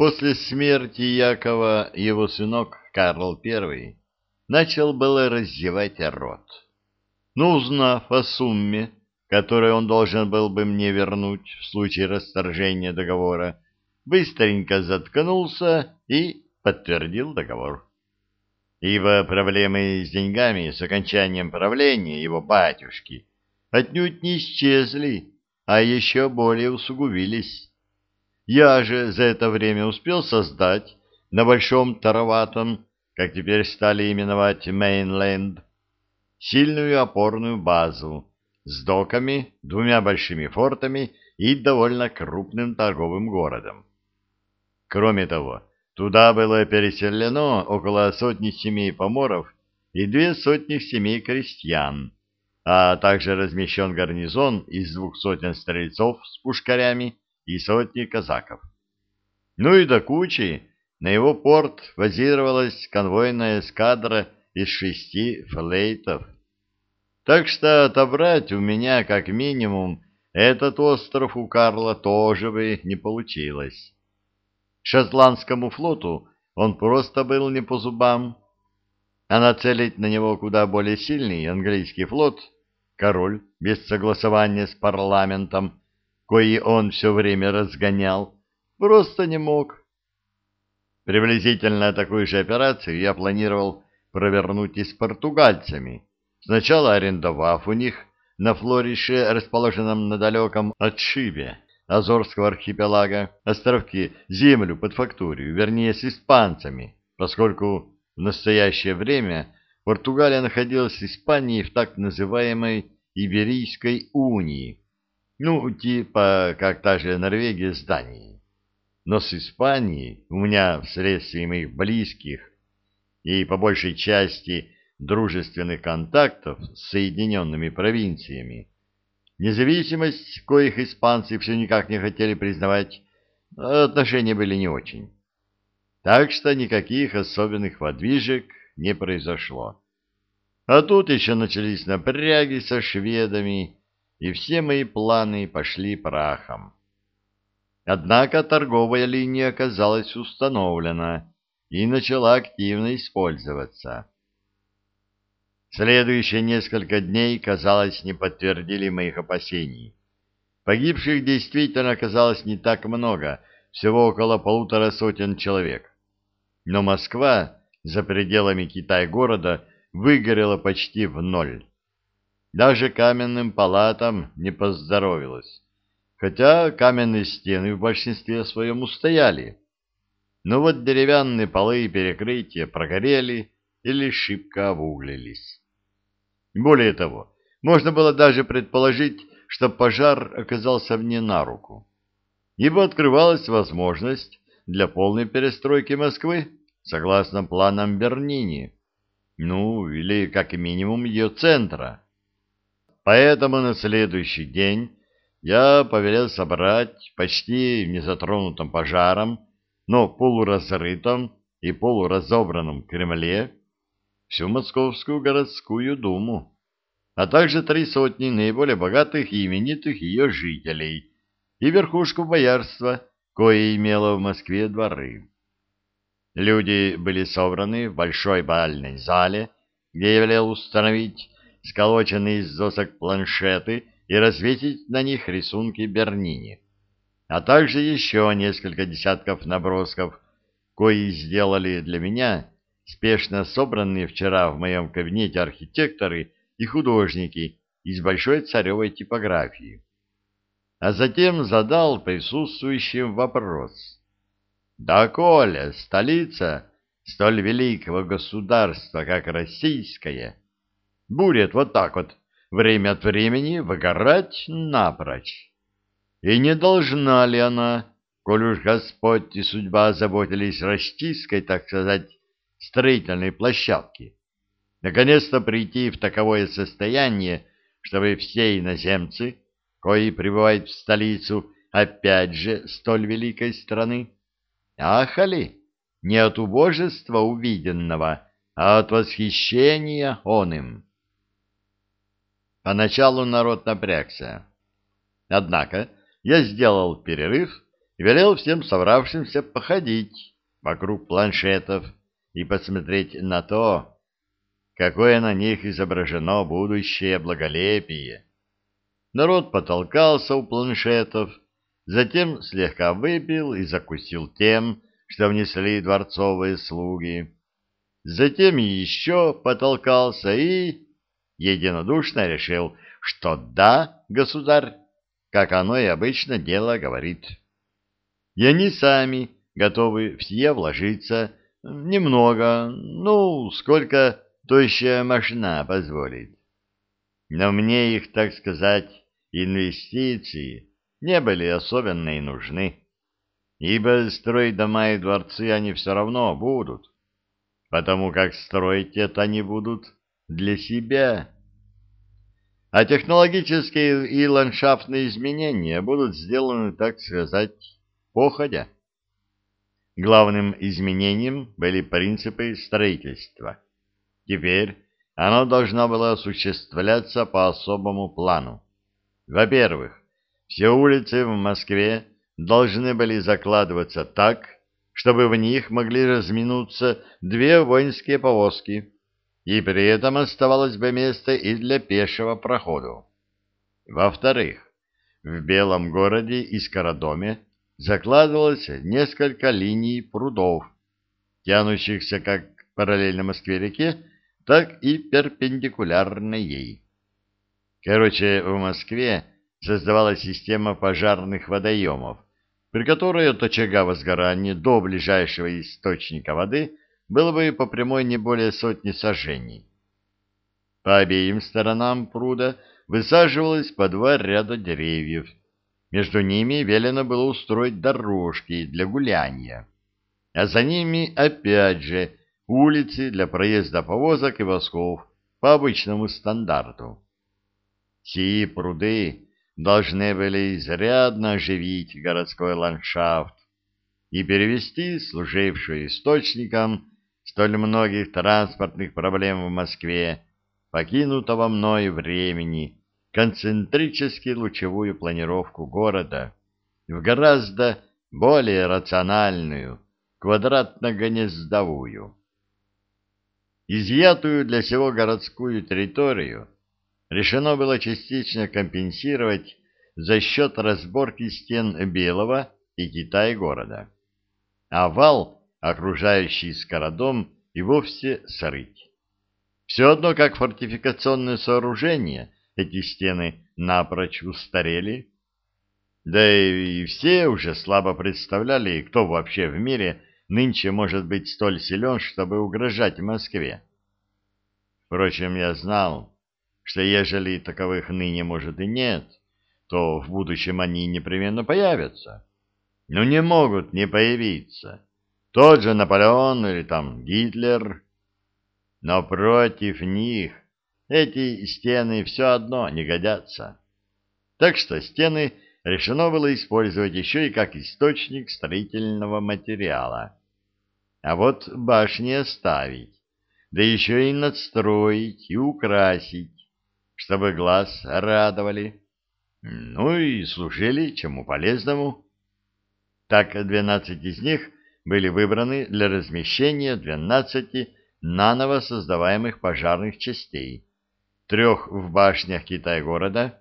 После смерти Якова его сынок Карл I начал было раздевать рот. Но узнав о сумме, которую он должен был бы мне вернуть в случае расторжения договора, быстренько заткнулся и подтвердил договор. Ибо проблемы с деньгами с окончанием правления его батюшки отнюдь не исчезли, а еще более усугубились. Я же за это время успел создать на Большом Тароватом, как теперь стали именовать Мейнленд, сильную опорную базу с доками, двумя большими фортами и довольно крупным торговым городом. Кроме того, туда было переселено около сотни семей поморов и две сотни семей крестьян, а также размещен гарнизон из двух сотен стрельцов с пушкарями и сотни казаков. Ну и до кучи на его порт базировалась конвойная эскадра из шести флейтов. Так что отобрать у меня как минимум этот остров у Карла тоже бы не получилось. Шотландскому флоту он просто был не по зубам, а нацелить на него куда более сильный английский флот король без согласования с парламентом, кои он все время разгонял, просто не мог. Приблизительно такую же операцию я планировал провернуть и с португальцами, сначала арендовав у них на флорише, расположенном на далеком отшибе Азорского архипелага, островки землю под фактурию, вернее, с испанцами, поскольку в настоящее время Португалия находилась с Испанией в так называемой Иберийской унии, ну, типа как та же Норвегия с Данией но с Испанией у меня вследствие моих близких и по большей части дружественных контактов с Соединенными провинциями, независимость, коих испанцы все никак не хотели признавать, отношения были не очень. Так что никаких особенных подвижек не произошло. А тут еще начались напряги со шведами, и все мои планы пошли прахом. Однако торговая линия оказалась установлена и начала активно использоваться. Следующие несколько дней, казалось, не подтвердили моих опасений. Погибших действительно оказалось не так много, всего около полутора сотен человек. Но Москва за пределами Китай-города выгорела почти в ноль. Даже каменным палатам не поздоровилось хотя каменные стены в большинстве своем устояли. Но вот деревянные полы и перекрытия прогорели или шибко обуглились. Более того, можно было даже предположить, что пожар оказался мне на руку, ибо открывалась возможность для полной перестройки Москвы согласно планам Бернини, ну или как минимум ее центра. Поэтому на следующий день я повелел собрать почти незатронутым пожаром, но полуразрытом и полуразобранном Кремле всю Московскую городскую думу, а также три сотни наиболее богатых и именитых ее жителей и верхушку боярства, кое имело в Москве дворы. Люди были собраны в большой бальной зале, где я велел установить сколоченные из досок планшеты и развесить на них рисунки Бернини, а также еще несколько десятков набросков, кои сделали для меня спешно собранные вчера в моем кабинете архитекторы и художники из большой царевой типографии. А затем задал присутствующим вопрос. Да, Коля, столица столь великого государства, как российская, будет вот так вот время от времени выгорать напрочь. И не должна ли она, коль уж Господь и судьба заботились растиской, так сказать, строительной площадки, наконец-то прийти в таковое состояние, чтобы все иноземцы, кои прибывают в столицу, опять же, столь великой страны, ахали не от убожества увиденного, а от восхищения он им. Поначалу народ напрягся. Однако я сделал перерыв и велел всем собравшимся походить вокруг планшетов и посмотреть на то, какое на них изображено будущее благолепие. Народ потолкался у планшетов, затем слегка выпил и закусил тем, что внесли дворцовые слуги. Затем еще потолкался и единодушно решил, что да, государь, как оно и обычно дело говорит. И они сами готовы все вложиться немного, ну, сколько тощая машина позволит. Но мне их, так сказать, инвестиции не были особенно и нужны, ибо строить дома и дворцы они все равно будут, потому как строить это они будут для себя. А технологические и ландшафтные изменения будут сделаны, так сказать, походя. Главным изменением были принципы строительства. Теперь оно должно было осуществляться по особому плану. Во-первых, все улицы в Москве должны были закладываться так, чтобы в них могли разминуться две воинские повозки, и при этом оставалось бы место и для пешего прохода. Во-вторых, в Белом городе и Скородоме закладывалось несколько линий прудов, тянущихся как параллельно Москве-реке, так и перпендикулярно ей. Короче, в Москве создавалась система пожарных водоемов, при которой от очага возгорания до ближайшего источника воды было бы по прямой не более сотни сажений. По обеим сторонам пруда высаживалось по два ряда деревьев. Между ними велено было устроить дорожки для гуляния. А за ними опять же улицы для проезда повозок и восков по обычному стандарту. Сии пруды должны были изрядно оживить городской ландшафт и перевести служившую источником столь многих транспортных проблем в Москве, покинутого мною времени, концентрически лучевую планировку города в гораздо более рациональную, квадратно-гнездовую. Изъятую для всего городскую территорию решено было частично компенсировать за счет разборки стен Белого и Китая города. А вал окружающий скородом, и вовсе срыть. Все одно, как фортификационное сооружение, эти стены напрочь устарели. Да и все уже слабо представляли, кто вообще в мире нынче может быть столь силен, чтобы угрожать Москве. Впрочем, я знал, что ежели таковых ныне может и нет, то в будущем они непременно появятся. Но не могут не появиться. Тот же Наполеон или там Гитлер. Но против них эти стены все одно не годятся. Так что стены решено было использовать еще и как источник строительного материала. А вот башни оставить, да еще и надстроить и украсить, чтобы глаз радовали, ну и служили чему полезному. Так двенадцать из них были выбраны для размещения 12 наново создаваемых пожарных частей, трех в башнях Китай-города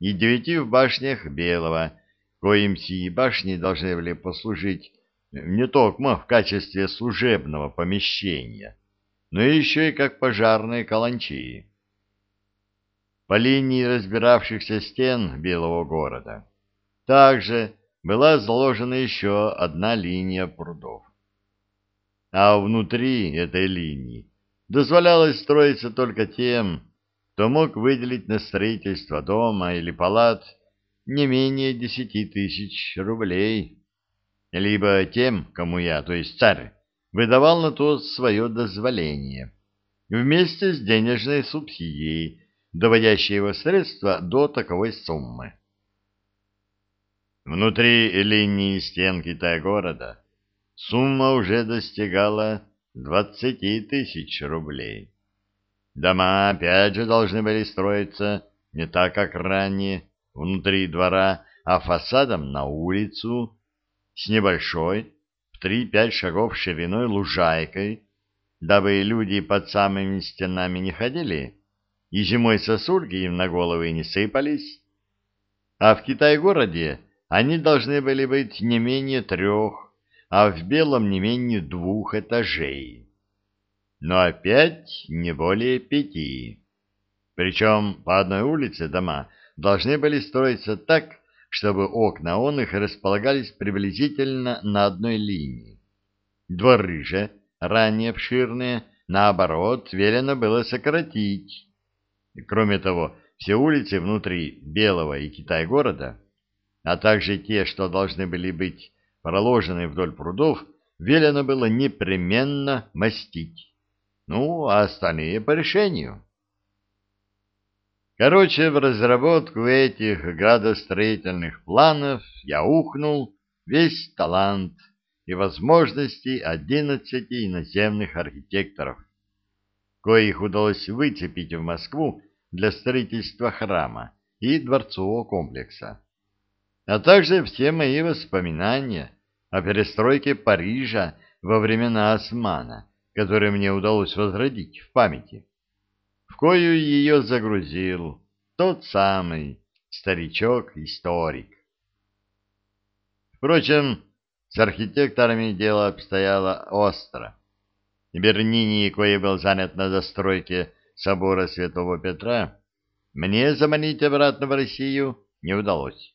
и девяти в башнях Белого, коим сии башни должны были послужить не только в качестве служебного помещения, но еще и как пожарные каланчи. По линии разбиравшихся стен Белого города также была заложена еще одна линия прудов. А внутри этой линии дозволялось строиться только тем, кто мог выделить на строительство дома или палат не менее десяти тысяч рублей, либо тем, кому я, то есть царь, выдавал на то свое дозволение, вместе с денежной субсидией, доводящей его средства до таковой суммы. Внутри линии стен Китая-города сумма уже достигала двадцати тысяч рублей. Дома опять же должны были строиться не так, как ранее, внутри двора, а фасадом на улицу, с небольшой, в три-пять шагов шириной лужайкой, дабы люди под самыми стенами не ходили, и зимой сосульки им на головы не сыпались. А в Китай-городе они должны были быть не менее трех, а в Белом не менее двух этажей. Но опять не более пяти. Причем по одной улице дома должны были строиться так, чтобы окна он их располагались приблизительно на одной линии. Дворы же, ранее обширные, наоборот, велено было сократить. Кроме того, все улицы внутри Белого и Китай-города, а также те, что должны были быть проложены вдоль прудов, велено было непременно мастить. Ну, а остальные по решению. Короче, в разработку этих градостроительных планов я ухнул весь талант и возможности одиннадцати иноземных архитекторов, коих удалось выцепить в Москву для строительства храма и дворцового комплекса, а также все мои воспоминания о перестройке Парижа во времена Османа, которые мне удалось возродить в памяти кою ее загрузил тот самый старичок-историк. Впрочем, с архитекторами дело обстояло остро. Бернини, кое был занят на застройке собора Святого Петра, мне заманить обратно в Россию не удалось.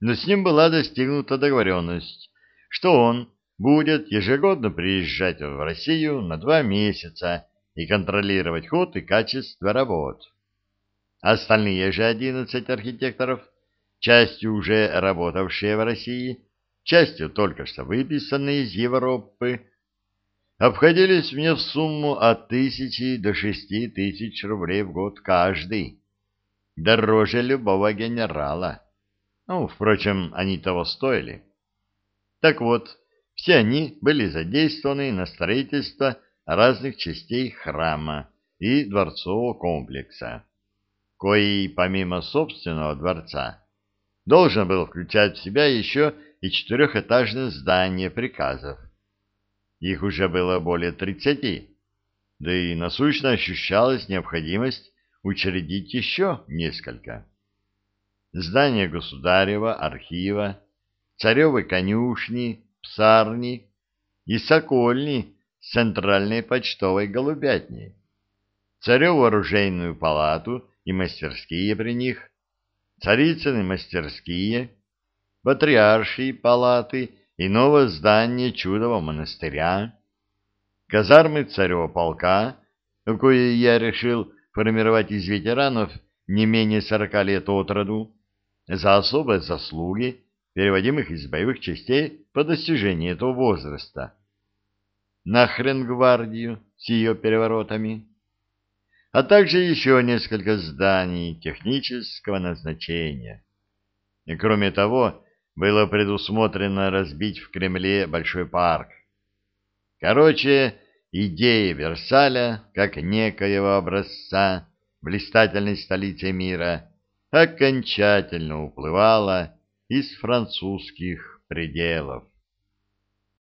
Но с ним была достигнута договоренность, что он будет ежегодно приезжать в Россию на два месяца и контролировать ход и качество работ. Остальные же 11 архитекторов, частью уже работавшие в России, частью только что выписанные из Европы, обходились мне в сумму от тысячи до шести тысяч рублей в год каждый. Дороже любого генерала. Ну, впрочем, они того стоили. Так вот, все они были задействованы на строительство разных частей храма и дворцового комплекса, кои, помимо собственного дворца, должен был включать в себя еще и четырехэтажное здание приказов. Их уже было более тридцати, да и насущно ощущалась необходимость учредить еще несколько. Здание государева, архива, царевой конюшни, псарни и сокольни центральной почтовой голубятни, цареву оружейную палату и мастерские при них, царицыны мастерские, патриаршие палаты и новое здание чудового монастыря, казармы царева полка, кое я решил формировать из ветеранов не менее сорока лет от роду, за особые заслуги, переводимых из боевых частей по достижении этого возраста, нахрен гвардию с ее переворотами, а также еще несколько зданий технического назначения. И кроме того, было предусмотрено разбить в Кремле большой парк. Короче, идея Версаля, как некоего образца блистательной столицы мира, окончательно уплывала из французских пределов.